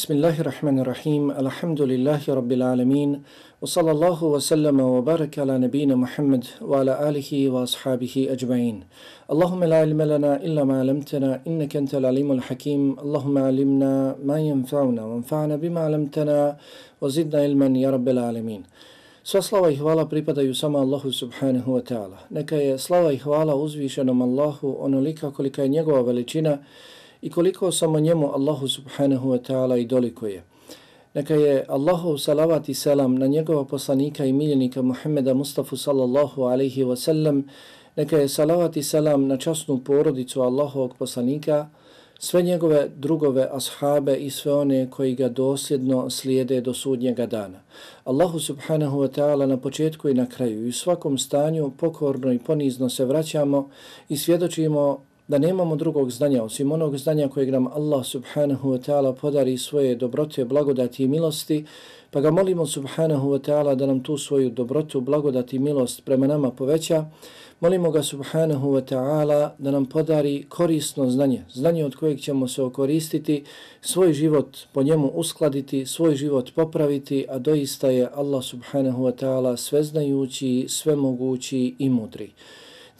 Bismillahirrahmanirrahim. Alhamdulillahi rabbil alamin. Wa sallallahu wa sallama wa baraka ala nabina Muhammad wa ala alihi wa ashabihi ajma'in. Allahumma la ilma lana illa ma 'allamtana innaka antal alimul hakim. Allahumma 'allimna ma yanfa'una wanfa'na bima 'allamtana wa zidna ilman ya rabbil alamin. Sva slava i hvala pripadaju samo Allahu subhanahu wa ta'ala. Neka je slava i hvala uzvišenom Allahu onolika kolika je njegova veličina i koliko samo njemu Allahu subhanahu wa ta'ala i doliko je. Neka je Allahu salavat i selam na njegova poslanika i miljenika Muhammeda Mustafa sallallahu alaihi wa sallam. Neka je salavat i selam na časnu porodicu Allahovog poslanika, sve njegove drugove ashabe i sve one koji ga dosljedno slijede do sudnjega dana. Allahu subhanahu wa ta'ala na početku i na kraju i u svakom stanju pokorno i ponizno se vraćamo i svjedočimo da nemamo drugog znanja osim onog znanja kojeg nam Allah subhanahu wa ta'ala podari svoje dobrote, blagodati i milosti, pa ga molimo subhanahu wa ta'ala da nam tu svoju dobrotu, blagodati i milost prema nama poveća. Molimo ga subhanahu wa ta'ala da nam podari korisno znanje, znanje od kojeg ćemo se okoristiti, svoj život po njemu uskladiti, svoj život popraviti, a doista je Allah subhanahu wa ta'ala sveznajući, svemogući i mudri.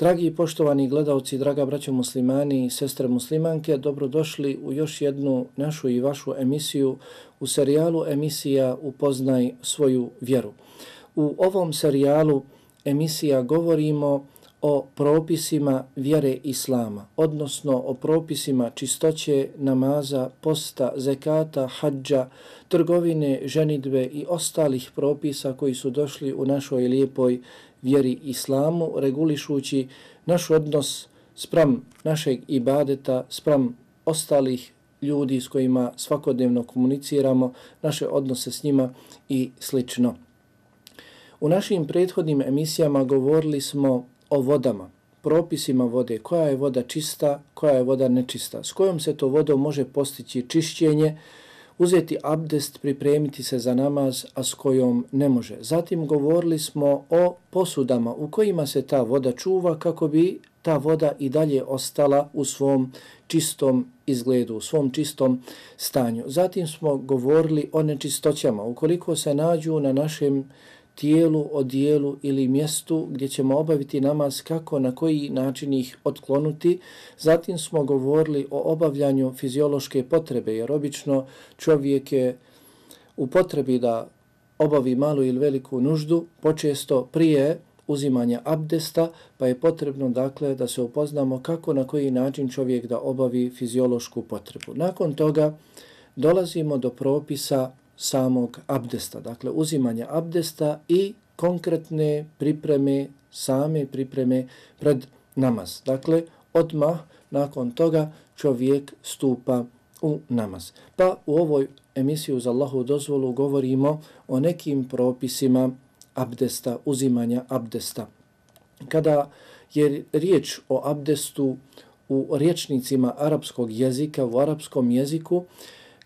Dragi i poštovani gledalci, draga braćo muslimani i sestre muslimanke, dobrodošli u još jednu našu i vašu emisiju u serijalu emisija Upoznaj svoju vjeru. U ovom serijalu emisija govorimo o propisima vjere Islama, odnosno o propisima čistoće, namaza, posta, zekata, hađa, trgovine, ženidbe i ostalih propisa koji su došli u našoj lijepoj vjeri islamu, regulišući naš odnos sprem našeg ibadeta, sprem ostalih ljudi s kojima svakodnevno komuniciramo, naše odnose s njima i slično. U našim prethodnim emisijama govorili smo o vodama, propisima vode, koja je voda čista, koja je voda nečista, s kojom se to vodom može postići čišćenje, uzeti abdest, pripremiti se za namaz, a s kojom ne može. Zatim govorili smo o posudama u kojima se ta voda čuva kako bi ta voda i dalje ostala u svom čistom izgledu, u svom čistom stanju. Zatim smo govorili o nečistoćama. Ukoliko se nađu na našem tijelu, odijelu ili mjestu gdje ćemo obaviti namaz kako, na koji način ih otklonuti. Zatim smo govorili o obavljanju fiziološke potrebe, jer obično čovjek je u potrebi da obavi malu ili veliku nuždu, počesto prije uzimanja abdesta, pa je potrebno dakle da se upoznamo kako, na koji način čovjek da obavi fiziološku potrebu. Nakon toga dolazimo do propisa samog abdesta, dakle uzimanje abdesta i konkretne pripreme, same pripreme pred namaz. Dakle, odmah nakon toga čovjek stupa u namaz. Pa u ovoj emisiju za Allahu dozvolu govorimo o nekim propisima abdesta, uzimanja abdesta. Kada je riječ o abdestu u riječnicima arapskog jezika, u arapskom jeziku,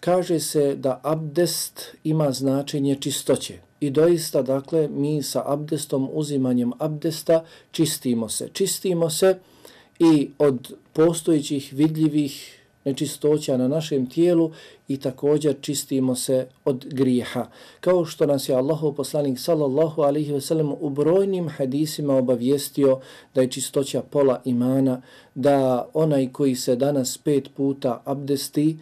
kaže se da abdest ima značenje čistoće. I doista, dakle, mi sa abdestom, uzimanjem abdesta, čistimo se. Čistimo se i od postojićih vidljivih nečistoća na našem tijelu i također čistimo se od grijeha. Kao što nas je Allahov poslanik sallallahu alaihi ve sellem u brojnim hadisima obavijestio da je čistoća pola imana, da onaj koji se danas pet puta abdesti,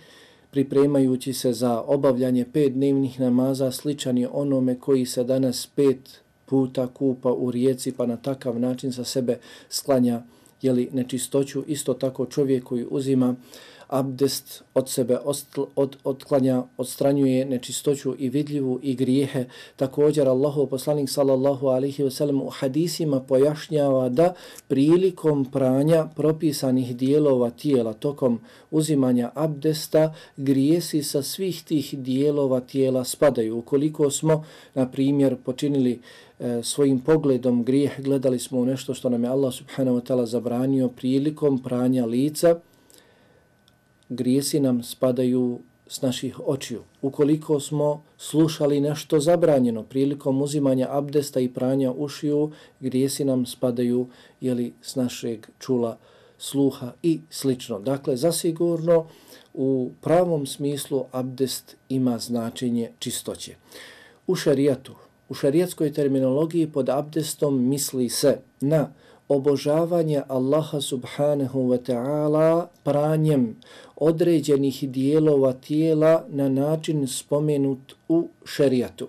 pripremajući se za obavljanje pet dnevnih namaza, sličan je onome koji se danas pet puta kupa u rijeci, pa na takav način sa sebe sklanja jeli, nečistoću. Isto tako čovjek koji uzima abdest od sebe ostl, od, odklanja, odstranjuje nečistoću i vidljivu i grijehe. Također Allahu poslanik sallallahu alaihi wasallam u hadisima pojašnjava da prilikom pranja propisanih dijelova tijela tokom uzimanja abdesta grijesi sa svih tih dijelova tijela spadaju. Ukoliko smo, na primjer, počinili e, svojim pogledom grijeh, gledali smo u nešto što nam je Allah subhanahu wa ta'ala zabranio prilikom pranja lica, grijesi nam spadaju s naših očiju. Ukoliko smo slušali nešto zabranjeno prilikom uzimanja abdesta i pranja ušiju, grijesi nam spadaju jeli, s našeg čula sluha i slično. Dakle, zasigurno u pravom smislu abdest ima značenje čistoće. U šarijatu, u šarijatskoj terminologiji pod abdestom misli se na obožavanje Allaha subhanahu wa ta'ala pranjem određenih dijelova tijela na način spomenut u šerijatu.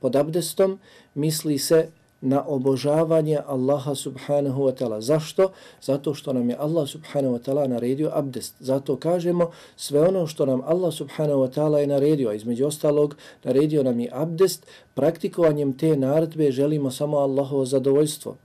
Pod abdestom misli se na obožavanje Allaha subhanahu wa ta'ala. Zašto? Zato što nam je Allah subhanahu wa ta'ala naredio abdest. Zato kažemo sve ono što nam Allah subhanahu wa ta'ala je naredio, a između ostalog naredio nam je abdest, praktikovanjem te naredbe želimo samo Allahovo zadovoljstvo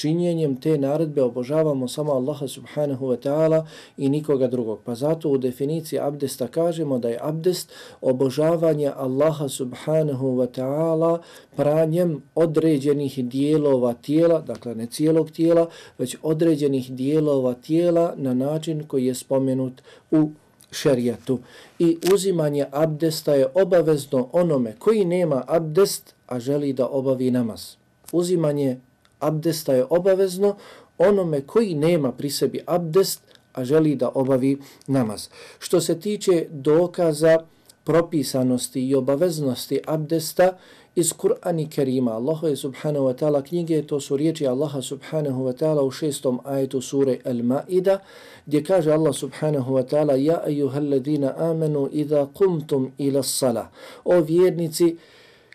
činjenjem te naredbe obožavamo samo Allaha subhanahu wa ta'ala i nikoga drugog. Pa zato u definiciji abdesta kažemo da je abdest obožavanje Allaha subhanahu wa ta'ala pranjem određenih dijelova tijela, dakle ne cijelog tijela, već određenih dijelova tijela na način koji je spomenut u šerijatu. I uzimanje abdesta je obavezno onome koji nema abdest, a želi da obavi namaz. Uzimanje abdesta je obavezno onome koji nema pri sebi abdest, a želi da obavi namaz. Što se tiče dokaza propisanosti i obaveznosti abdesta iz Kur'ana Kerima, Allahu je subhanahu wa ta'ala knjige, to su riječi Allaha subhanahu wa ta'ala u šestom ajetu sure Al-Ma'ida, gdje kaže Allah subhanahu wa ta'ala Ja ejuhalladina amenu idha kumtum ila sala. O vjernici,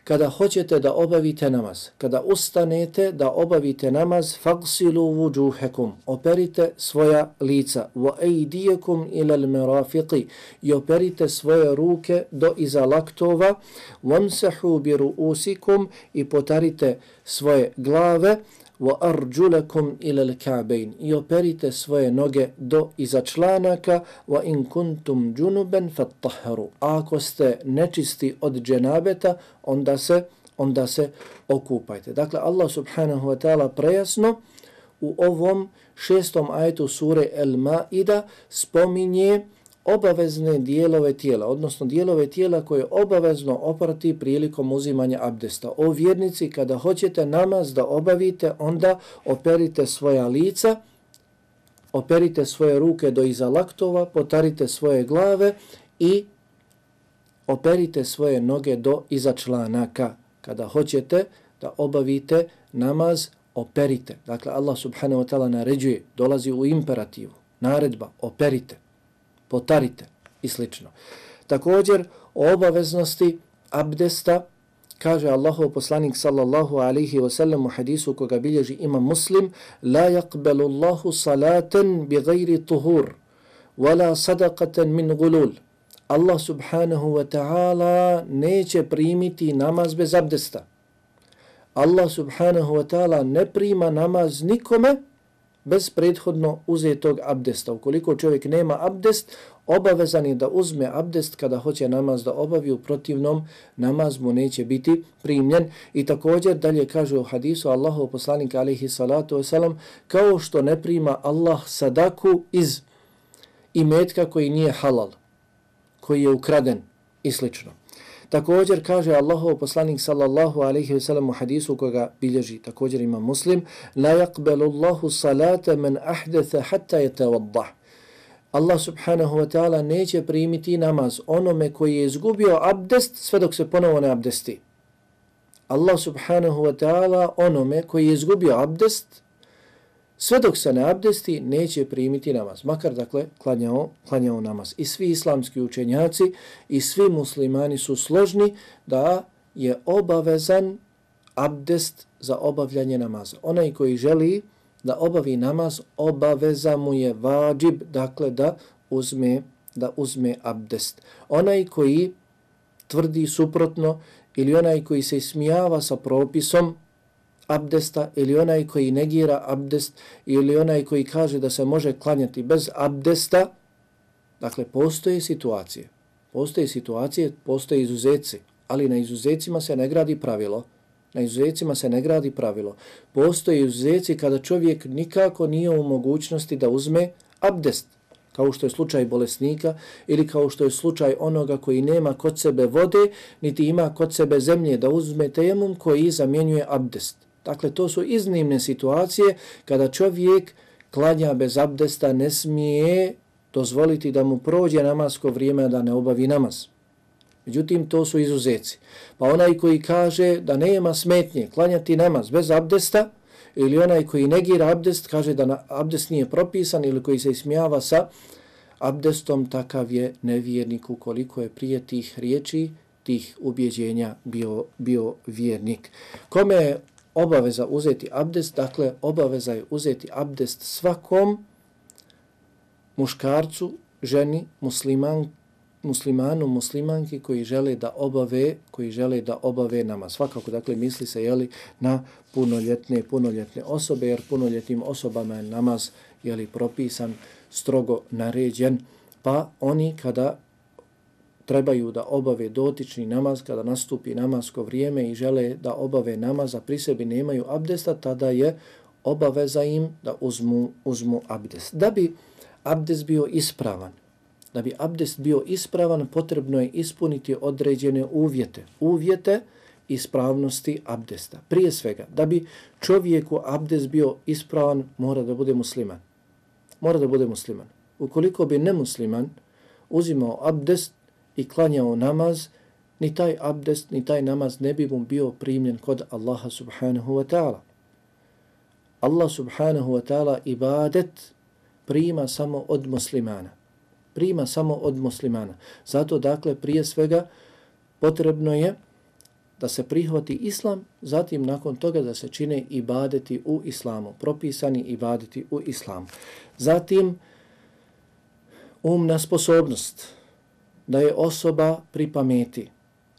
kada hoćete da obavite namaz, kada ustanete da obavite namaz, fagsilu vujuhekum, operite svoja lica, wa ejdijekum ilal merafiqi, i operite svoje ruke do iza laktova, vamsahu bi ruusikum, i potarite svoje glave, wa arjulakum ila al-ka'bayn yoperite svoje noge do iza članaka wa in kuntum junuban fatahharu ako ste nečisti od dženabeta onda se onda se okupajte. Dakle Allah subhanahu wa ta'ala prejasno u ovom šestom ajetu sure El-Maida spominje obavezne dijelove tijela, odnosno dijelove tijela koje obavezno oprati prilikom uzimanja abdesta. O vjernici, kada hoćete namaz da obavite, onda operite svoja lica, operite svoje ruke do iza laktova, potarite svoje glave i operite svoje noge do iza članaka. Kada hoćete da obavite namaz, operite. Dakle, Allah subhanahu wa ta'ala naređuje, dolazi u imperativu, naredba, operite potarite i slično. Također, o obaveznosti abdesta kaže Allahov poslanik sallallahu alaihi wa sallam u hadisu koga bilježi ima muslim la yaqbalu Allahu salatan bi gajri tuhur wala sadaqatan min gulul. Allah subhanahu wa ta'ala neće primiti namaz bez abdesta. Allah subhanahu wa ta'ala ne prima namaz nikome bez prethodno uzetog abdesta. Ukoliko čovjek nema abdest, obavezan je da uzme abdest kada hoće namaz da obavi, u protivnom namaz mu neće biti primljen. I također dalje kaže u hadisu Allahu poslanika alihi salatu wasalam, kao što ne prima Allah sadaku iz imetka koji nije halal, koji je ukraden i slično. Također kaže Allahov poslanik sallallahu alejhi ve sellem u hadisu koga bilježi također ima Muslim la yaqbalu Allahu salata man ahdatha hatta yatawadda. Allah subhanahu wa ta'ala neće primiti namaz onome koji je izgubio abdest sve dok se ponovo ne abdesti. Allah subhanahu wa ta'ala onome koji je izgubio abdest sve dok se ne abdesti, neće primiti namaz. Makar, dakle, klanjao, klanjao namaz. I svi islamski učenjaci i svi muslimani su složni da je obavezan abdest za obavljanje namaza. Onaj koji želi da obavi namaz, obaveza mu je vađib, dakle, da uzme, da uzme abdest. Onaj koji tvrdi suprotno ili onaj koji se smijava sa propisom abdesta ili onaj koji negira abdest ili onaj koji kaže da se može klanjati bez abdesta, dakle, postoje situacije. Postoje situacije, postoje izuzeci, ali na izuzecima se ne gradi pravilo. Na izuzecima se ne gradi pravilo. Postoje izuzeci kada čovjek nikako nije u mogućnosti da uzme abdest, kao što je slučaj bolesnika ili kao što je slučaj onoga koji nema kod sebe vode, niti ima kod sebe zemlje da uzme tejemum koji zamjenjuje abdest. Dakle, to su iznimne situacije kada čovjek klanja bez abdesta, ne smije dozvoliti da mu prođe namasko vrijeme da ne obavi namaz. Međutim, to su izuzeci. Pa onaj koji kaže da nema smetnje klanjati namaz bez abdesta, ili onaj koji negira abdest, kaže da abdest nije propisan, ili koji se ismijava sa abdestom, takav je nevjernik ukoliko je prije tih riječi, tih ubjeđenja bio, bio vjernik. Kome je obaveza uzeti abdest? Dakle, obaveza je uzeti abdest svakom muškarcu, ženi, musliman, muslimanu, muslimanki koji žele da obave, koji žele da obave nama. Svakako, dakle, misli se jeli, na punoljetne, punoljetne osobe, jer punoljetnim osobama je namaz jeli, propisan, strogo naređen, pa oni kada trebaju da obave dotični namaz, kada nastupi namasko vrijeme i žele da obave namaz, a pri sebi nemaju abdesta, tada je obaveza im da uzmu, uzmu abdest. Da bi abdest bio ispravan, da bi abdest bio ispravan, potrebno je ispuniti određene uvjete. Uvjete ispravnosti abdesta. Prije svega, da bi čovjeku abdest bio ispravan, mora da bude musliman. Mora da bude musliman. Ukoliko bi nemusliman uzimao abdest i klanjao namaz, ni taj abdest, ni taj namaz ne bi mu bio primljen kod Allaha subhanahu wa ta'ala. Allah subhanahu wa ta'ala ibadet prima samo od muslimana prima samo od muslimana. Zato, dakle, prije svega potrebno je da se prihvati islam, zatim nakon toga da se čine ibadeti u islamu, propisani ibadeti u islamu. Zatim, umna sposobnost, da je osoba pri pameti,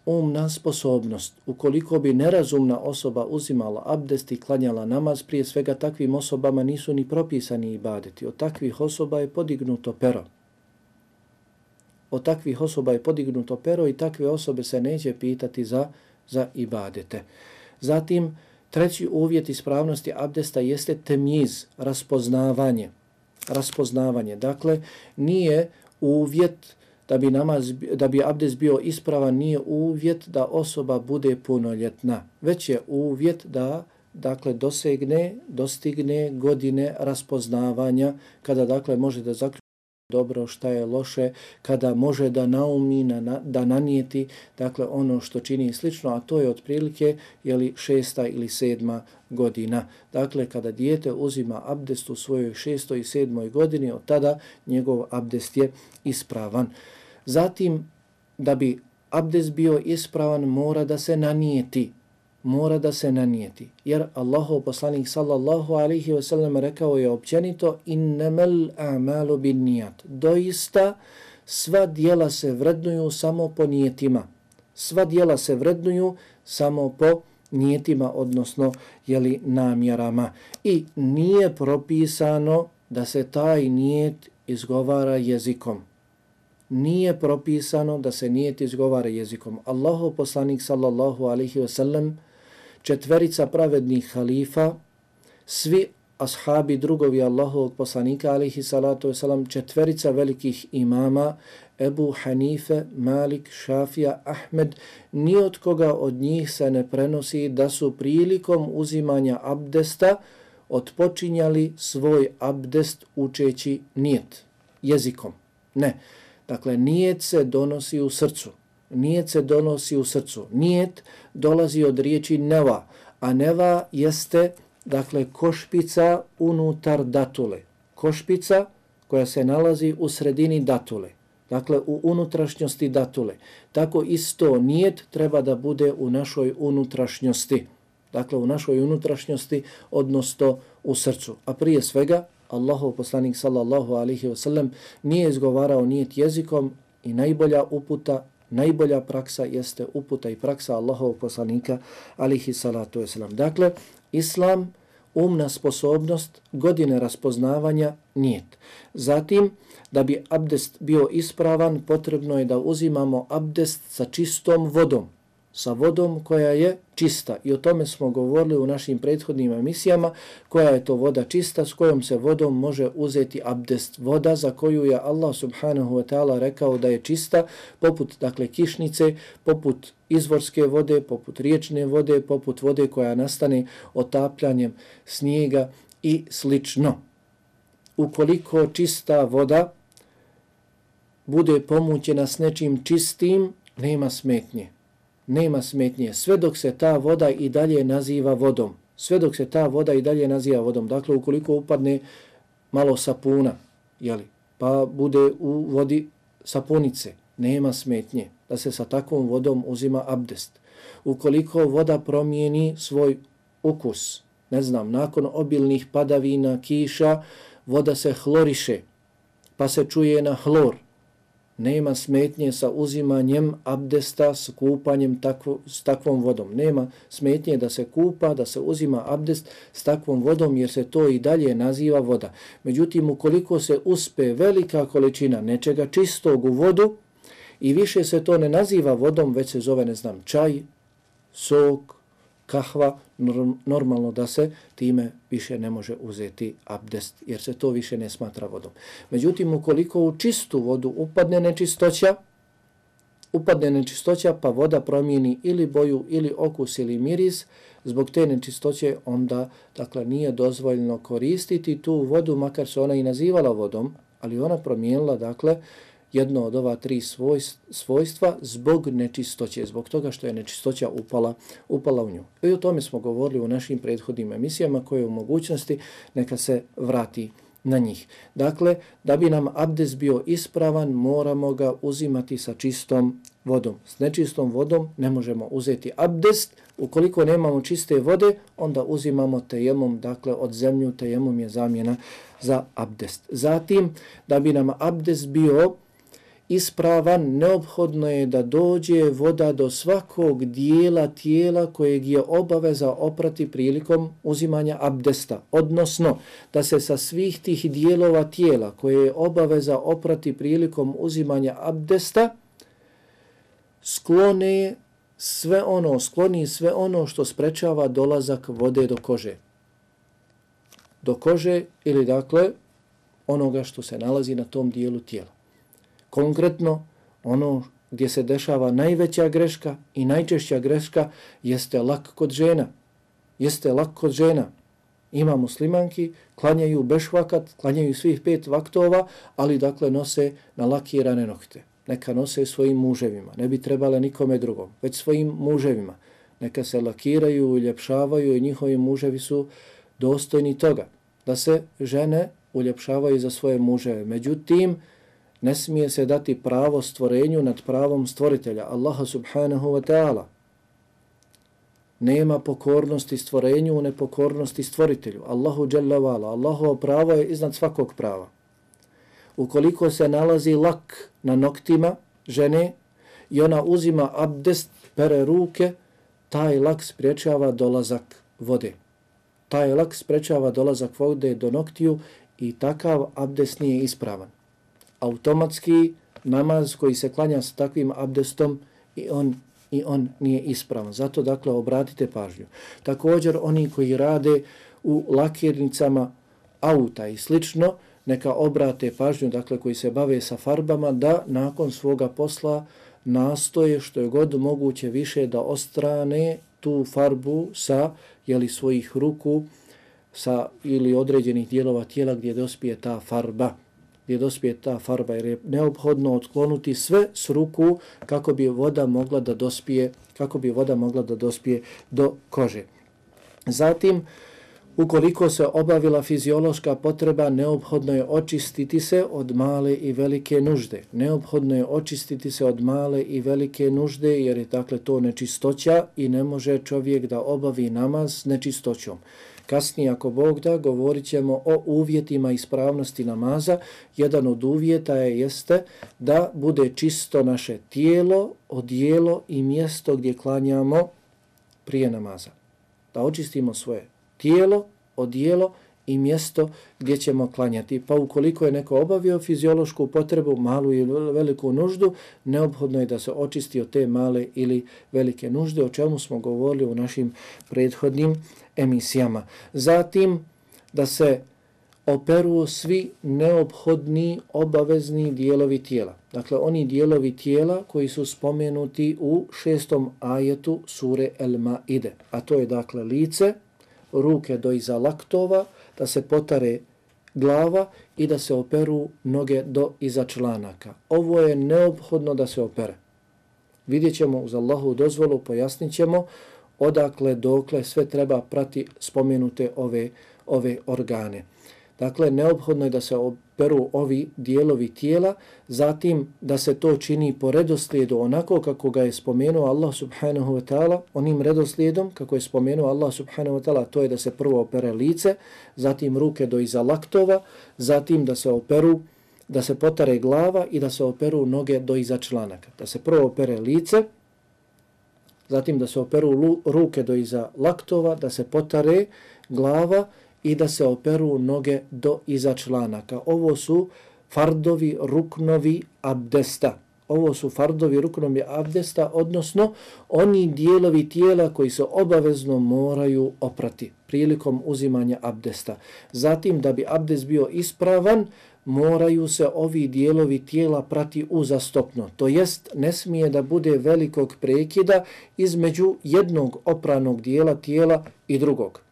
umna sposobnost, ukoliko bi nerazumna osoba uzimala abdest i klanjala namaz, prije svega takvim osobama nisu ni propisani ibadeti. Od takvih osoba je podignuto pero od takvih osoba je podignuto pero i takve osobe se neće pitati za, za ibadete. Zatim, treći uvjet ispravnosti abdesta jeste temjiz, raspoznavanje. Raspoznavanje. Dakle, nije uvjet da bi, namaz, da bi abdest bio ispravan, nije uvjet da osoba bude punoljetna. Već je uvjet da dakle dosegne, dostigne godine raspoznavanja kada dakle može da zaključi dobro, šta je loše, kada može da naumi, na, da nanijeti, dakle ono što čini slično, a to je otprilike jeli, šesta ili sedma godina. Dakle, kada dijete uzima abdest u svojoj šestoj i sedmoj godini, od tada njegov abdest je ispravan. Zatim, da bi abdest bio ispravan, mora da se nanijeti mora da se nanijeti. Jer Allahov poslanik sallallahu alaihi wa sallam rekao je općenito innemel amalu bin nijat. Doista sva dijela se vrednuju samo po nijetima. Sva dijela se vrednuju samo po nijetima, odnosno jeli, namjerama. I nije propisano da se taj nijet izgovara jezikom. Nije propisano da se nijet izgovara jezikom. Allahu poslanik sallallahu alaihi wa sallam četverica pravednih halifa, svi ashabi drugovi Allahovog poslanika, alaihi salatu wasalam, četverica velikih imama, Ebu Hanife, Malik, Šafija, Ahmed, ni od koga od njih se ne prenosi da su prilikom uzimanja abdesta odpočinjali svoj abdest učeći nijet, jezikom. Ne. Dakle, nijet se donosi u srcu. Nijet se donosi u srcu. Nijet dolazi od riječi neva, a neva jeste dakle košpica unutar datule. Košpica koja se nalazi u sredini datule. Dakle, u unutrašnjosti datule. Tako isto nijet treba da bude u našoj unutrašnjosti. Dakle, u našoj unutrašnjosti, odnosno u srcu. A prije svega, Allahov poslanik sallallahu alihi wasallam nije izgovarao nijet jezikom i najbolja uputa najbolja praksa jeste uputa i praksa Allahovog poslanika alihi salatu wasallam. Dakle, islam, umna sposobnost, godine raspoznavanja, nijet. Zatim, da bi abdest bio ispravan, potrebno je da uzimamo abdest sa čistom vodom sa vodom koja je čista. I o tome smo govorili u našim prethodnim emisijama, koja je to voda čista, s kojom se vodom može uzeti abdest. Voda za koju je Allah subhanahu wa ta'ala rekao da je čista, poput dakle kišnice, poput izvorske vode, poput riječne vode, poput vode koja nastane otapljanjem snijega i slično. Ukoliko čista voda bude pomućena s nečim čistim, nema smetnje. Nema smetnje. Sve dok se ta voda i dalje naziva vodom. Sve dok se ta voda i dalje naziva vodom. Dakle, ukoliko upadne malo sapuna, jeli, pa bude u vodi sapunice, nema smetnje da se sa takvom vodom uzima abdest. Ukoliko voda promijeni svoj ukus, ne znam, nakon obilnih padavina, kiša, voda se hloriše, pa se čuje na hlor, nema smetnje sa uzimanjem abdesta s kupanjem takvo, s takvom vodom. Nema smetnje da se kupa, da se uzima abdest s takvom vodom jer se to i dalje naziva voda. Međutim, ukoliko se uspe velika količina nečega čistog u vodu i više se to ne naziva vodom, već se zove, ne znam, čaj, sok, kahva, normalno da se time više ne može uzeti abdest, jer se to više ne smatra vodom. Međutim, ukoliko u čistu vodu upadne nečistoća, upadne nečistoća, pa voda promijeni ili boju, ili okus, ili miris, zbog te nečistoće onda, dakle, nije dozvoljno koristiti tu vodu, makar se ona i nazivala vodom, ali ona promijenila, dakle, jedno od ova tri svojstva zbog nečistoće, zbog toga što je nečistoća upala, upala u nju. I o tome smo govorili u našim prethodnim emisijama koje u mogućnosti neka se vrati na njih. Dakle, da bi nam abdes bio ispravan, moramo ga uzimati sa čistom vodom. S nečistom vodom ne možemo uzeti abdest. Ukoliko nemamo čiste vode, onda uzimamo tejemom, dakle od zemlju tejemom je zamjena za abdest. Zatim, da bi nam abdest bio ispravan, neophodno je da dođe voda do svakog dijela tijela kojeg je obaveza oprati prilikom uzimanja abdesta. Odnosno, da se sa svih tih dijelova tijela koje je obaveza oprati prilikom uzimanja abdesta sklone sve ono, skloni sve ono što sprečava dolazak vode do kože. Do kože ili dakle onoga što se nalazi na tom dijelu tijela. Konkretno, ono gdje se dešava najveća greška i najčešća greška jeste lak kod žena. Jeste lak kod žena. Ima muslimanki, klanjaju bešvakat, klanjaju svih pet vaktova, ali dakle nose na lakirane nokte. Neka nose svojim muževima. Ne bi trebale nikome drugom, već svojim muževima. Neka se lakiraju, uljepšavaju i njihovi muževi su dostojni toga. Da se žene uljepšavaju za svoje muževe. Međutim, ne smije se dati pravo stvorenju nad pravom stvoritelja, Allaha subhanahu wa ta'ala. Nema pokornosti stvorenju u nepokornosti stvoritelju, Allahu jalla vala. Allahovo pravo je iznad svakog prava. Ukoliko se nalazi lak na noktima žene i ona uzima abdest, pere ruke, taj lak spriječava dolazak vode. Taj lak sprečava dolazak vode do noktiju i takav abdest nije ispravan automatski namaz koji se klanja sa takvim abdestom i on i on nije ispravan. Zato dakle obratite pažnju. Također oni koji rade u lakirnicama auta i slično, neka obrate pažnju, dakle koji se bave sa farbama, da nakon svoga posla nastoje što je god moguće više da ostrane tu farbu sa jeli, svojih ruku sa ili određenih dijelova tijela gdje dospije ta farba gdje dospije ta farba jer je neophodno otkloniti sve s ruku kako bi voda mogla da dospije kako bi voda mogla da dospije do kože. Zatim ukoliko se obavila fiziološka potreba neophodno je očistiti se od male i velike nužde. Neophodno je očistiti se od male i velike nužde jer je dakle to nečistoća i ne može čovjek da obavi namaz nečistoćom. Kasnije, ako Bog da, govorit ćemo o uvjetima ispravnosti namaza. Jedan od uvjeta je jeste da bude čisto naše tijelo, odijelo i mjesto gdje klanjamo prije namaza. Da očistimo svoje tijelo, odijelo i mjesto gdje ćemo klanjati. Pa ukoliko je neko obavio fiziološku potrebu, malu ili veliku nuždu, neophodno je da se očisti od te male ili velike nužde, o čemu smo govorili u našim prethodnim emisijama. Zatim da se operu svi neophodni obavezni dijelovi tijela. Dakle, oni dijelovi tijela koji su spomenuti u šestom ajetu sure El Maide. A to je dakle lice, ruke do iza laktova, da se potare glava i da se operu noge do iza članaka. Ovo je neophodno da se opere. Vidjet ćemo uz Allahu dozvolu, pojasnit ćemo odakle, dokle sve treba prati spomenute ove, ove organe. Dakle, neophodno je da se operu ovi dijelovi tijela, zatim da se to čini po redoslijedu onako kako ga je spomenuo Allah subhanahu wa ta'ala, onim redoslijedom kako je spomenuo Allah subhanahu wa ta'ala, to je da se prvo opere lice, zatim ruke do iza laktova, zatim da se operu, da se potare glava i da se operu noge do iza članaka. Da se prvo opere lice, zatim da se operu ruke do iza laktova, da se potare glava i da se operu noge do iza članaka. Ovo su fardovi ruknovi abdesta. Ovo su fardovi ruknovi abdesta, odnosno oni dijelovi tijela koji se obavezno moraju oprati prilikom uzimanja abdesta. Zatim, da bi abdest bio ispravan, moraju se ovi dijelovi tijela prati uzastopno. To jest, ne smije da bude velikog prekida između jednog opranog dijela tijela i drugog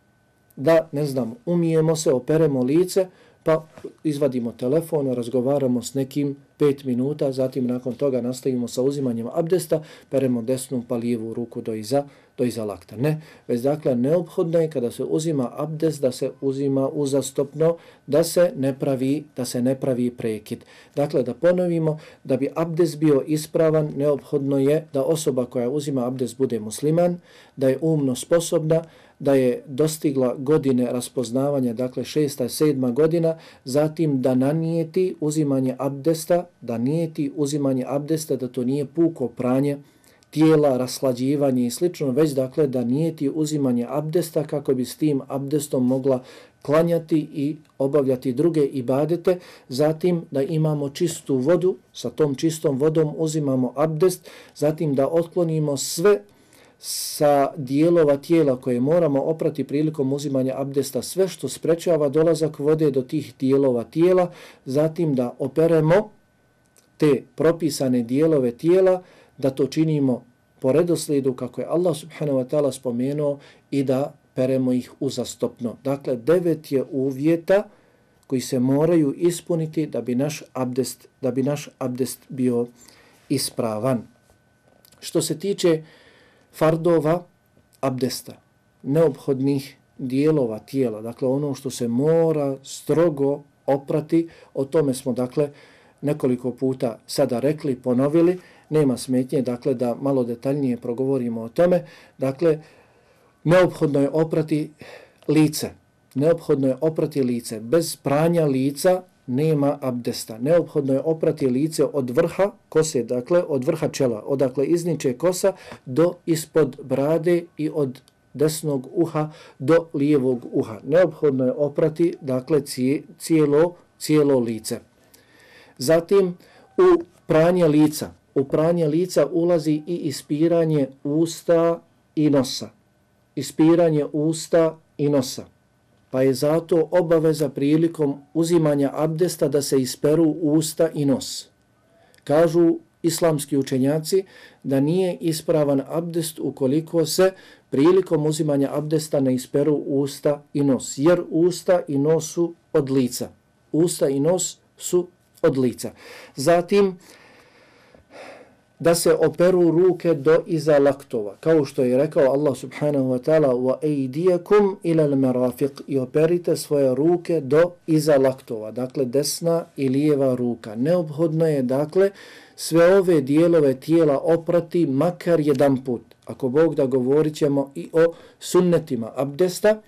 da, ne znam, umijemo se, operemo lice, pa izvadimo telefon, razgovaramo s nekim pet minuta, zatim nakon toga nastavimo sa uzimanjem abdesta, peremo desnu pa lijevu ruku do iza, do iza lakta. Ne, već dakle neophodno je kada se uzima abdest da se uzima uzastopno, da se ne pravi, da se ne pravi prekid. Dakle, da ponovimo, da bi abdest bio ispravan, neophodno je da osoba koja uzima abdest bude musliman, da je umno sposobna, da je dostigla godine raspoznavanja, dakle šesta, sedma godina, zatim da nanijeti uzimanje abdesta, da nijeti uzimanje abdesta, da to nije puko pranje tijela, raslađivanje i slično, već dakle da nijeti uzimanje abdesta kako bi s tim abdestom mogla klanjati i obavljati druge ibadete, zatim da imamo čistu vodu, sa tom čistom vodom uzimamo abdest, zatim da otklonimo sve sa dijelova tijela koje moramo oprati prilikom uzimanja abdesta sve što sprečava dolazak vode do tih dijelova tijela, zatim da operemo te propisane dijelove tijela, da to činimo po redoslijedu kako je Allah subhanahu wa ta'ala spomenuo i da peremo ih uzastopno. Dakle, devet je uvjeta koji se moraju ispuniti da bi naš abdest, da bi naš abdest bio ispravan. Što se tiče fardova abdesta, neophodnih dijelova tijela, dakle ono što se mora strogo oprati, o tome smo dakle nekoliko puta sada rekli, ponovili, nema smetnje, dakle da malo detaljnije progovorimo o tome, dakle neophodno je oprati lice, neophodno je oprati lice, bez pranja lica nema abdesta. Neophodno je oprati lice od vrha kose, dakle od vrha čela, odakle izniče kosa do ispod brade i od desnog uha do lijevog uha. Neophodno je oprati dakle cijelo, cijelo lice. Zatim u pranje lica, u pranje lica ulazi i ispiranje usta i nosa. Ispiranje usta i nosa pa je zato obaveza prilikom uzimanja abdesta da se isperu usta i nos. Kažu islamski učenjaci da nije ispravan abdest ukoliko se prilikom uzimanja abdesta ne isperu usta i nos, jer usta i nos su od lica. Usta i nos su od lica. Zatim, da se operu ruke do iza laktova. Kao što je rekao Allah subhanahu wa ta'ala wa ejdijakum ila merafiq i operite svoje ruke do iza laktova. Dakle, desna i lijeva ruka. Neobhodno je, dakle, sve ove dijelove tijela oprati makar jedan put. Ako Bog da govorit ćemo i o sunnetima abdesta,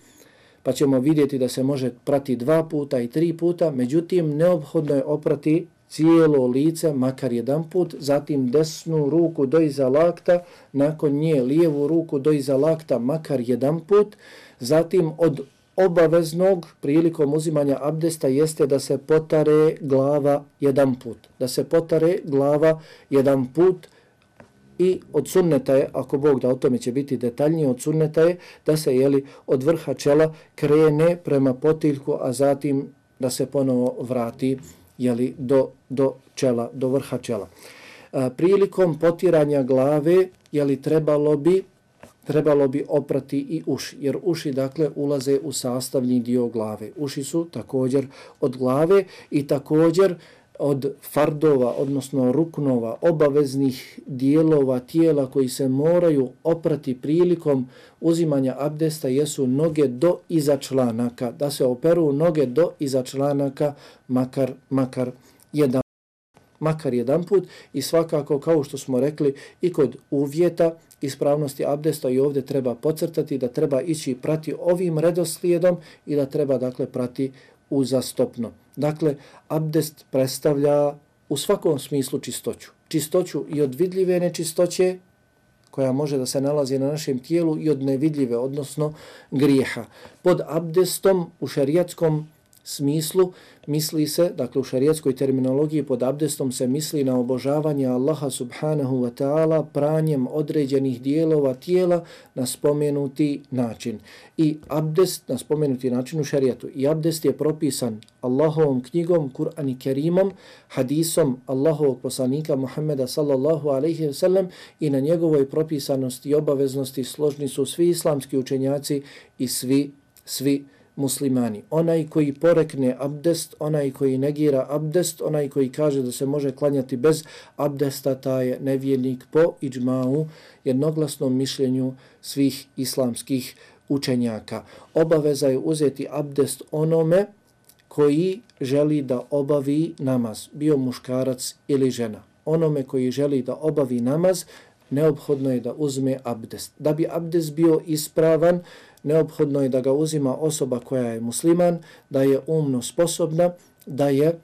pa ćemo vidjeti da se može prati dva puta i tri puta, međutim, neobhodno je oprati cijelo lice, makar jedan put, zatim desnu ruku do iza lakta, nakon nje lijevu ruku do iza lakta, makar jedan put, zatim od obaveznog prilikom uzimanja abdesta jeste da se potare glava jedan put. Da se potare glava jedan put i od sunneta je, ako Bog da o tome će biti detaljnije, od sunneta je da se jeli od vrha čela krene prema potiljku, a zatim da se ponovo vrati jeli, do, do čela, do vrha čela. A, prilikom potiranja glave, jeli, trebalo bi trebalo bi oprati i uši, jer uši dakle ulaze u sastavni dio glave. Uši su također od glave i također od fardova, odnosno ruknova, obaveznih dijelova tijela koji se moraju oprati prilikom uzimanja abdesta jesu noge do iza članaka, da se operu noge do iza članaka makar, makar jedan makar jedan put. I svakako kao što smo rekli i kod uvjeta ispravnosti abdesta i ovdje treba pocrtati da treba ići prati ovim redoslijedom i da treba dakle prati uzastopno. Dakle, abdest predstavlja u svakom smislu čistoću. Čistoću i od vidljive nečistoće koja može da se nalazi na našem tijelu i od nevidljive, odnosno grijeha. Pod abdestom u šarijatskom smislu misli se, dakle u šarijetskoj terminologiji pod abdestom se misli na obožavanje Allaha subhanahu wa ta'ala pranjem određenih dijelova tijela na spomenuti način. I abdest na spomenuti način u šarijetu. I abdest je propisan Allahovom knjigom, Kur'an i Kerimom, hadisom Allahovog poslanika Muhammeda sallallahu alaihi ve sellem i na njegovoj propisanosti i obaveznosti složni su svi islamski učenjaci i svi, svi muslimani. Onaj koji porekne abdest, onaj koji negira abdest, onaj koji kaže da se može klanjati bez abdesta, taj je nevjernik po iđmau, jednoglasnom mišljenju svih islamskih učenjaka. Obaveza je uzeti abdest onome koji želi da obavi namaz, bio muškarac ili žena. Onome koji želi da obavi namaz, neophodno je da uzme abdest. Da bi abdest bio ispravan, neophodno je da ga uzima osoba koja je musliman, da je umno sposobna, da je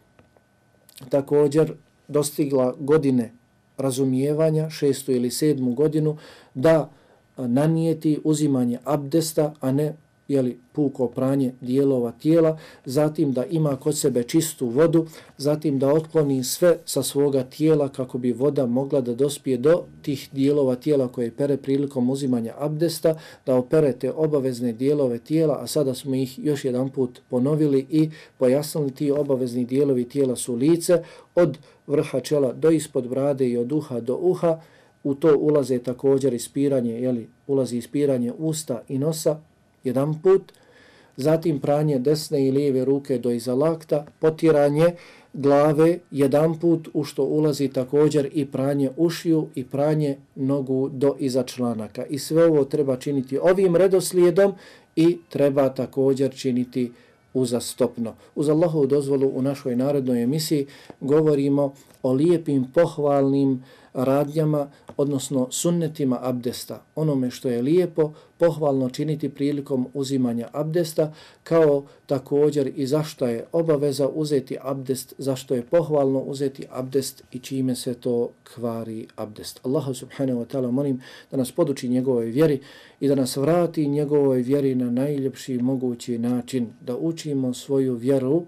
također dostigla godine razumijevanja, šestu ili sedmu godinu, da nanijeti uzimanje abdesta, a ne jeli, puko pranje dijelova tijela, zatim da ima kod sebe čistu vodu, zatim da otkloni sve sa svoga tijela kako bi voda mogla da dospije do tih dijelova tijela koje pere prilikom uzimanja abdesta, da operete obavezne dijelove tijela, a sada smo ih još jedan put ponovili i pojasnili ti obavezni dijelovi tijela su lice od vrha čela do ispod brade i od uha do uha, u to ulaze također ispiranje, jeli, ulazi ispiranje usta i nosa, jedan put, zatim pranje desne i lijeve ruke do iza lakta, potiranje glave jedan put u što ulazi također i pranje ušiju i pranje nogu do iza članaka. I sve ovo treba činiti ovim redoslijedom i treba također činiti uzastopno. Uz Allahovu dozvolu u našoj narodnoj emisiji govorimo o lijepim pohvalnim radnjama odnosno sunnetima abdesta, onome što je lijepo, pohvalno činiti prilikom uzimanja abdesta, kao također i zašto je obaveza uzeti abdest, zašto je pohvalno uzeti abdest i čime se to kvari abdest. Allah subhanahu wa ta'ala molim da nas poduči njegovoj vjeri i da nas vrati njegovoj vjeri na najljepši mogući način, da učimo svoju vjeru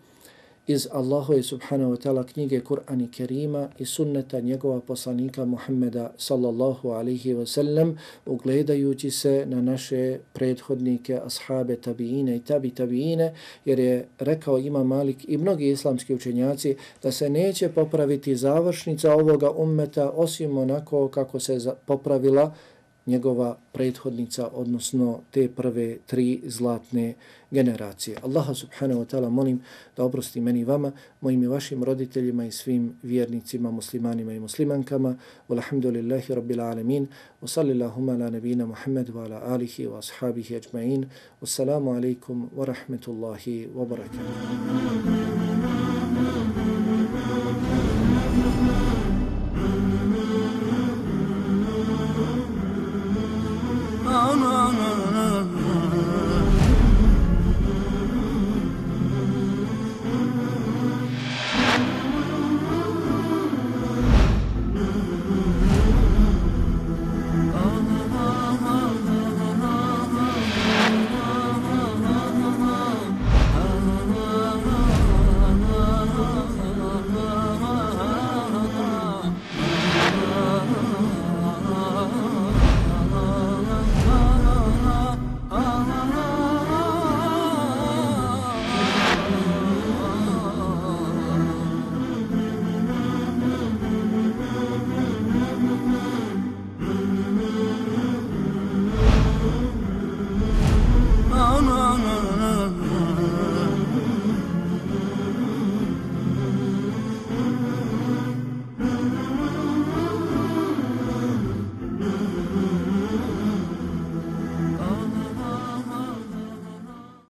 iz Allahove subhanahu wa ta'ala knjige Kur'an i Kerima i sunneta njegova poslanika Muhammeda sallallahu alaihi wa sallam ugledajući se na naše prethodnike, ashabe, tabiine i tabi tabiine jer je rekao ima Malik i mnogi islamski učenjaci da se neće popraviti završnica ovoga ummeta osim onako kako se popravila njegova prethodnica, odnosno te prve tri zlatne generacije. Allaha subhanahu wa ta'ala molim da oprosti meni vama, mojim i vašim roditeljima i svim vjernicima, muslimanima i muslimankama. Walhamdulillahi rabbil alamin. Wa sallillahuma ala nabina Muhammed wa ala alihi wa ashabihi ajma'in. Wassalamu alaikum wa rahmetullahi wa barakatuh.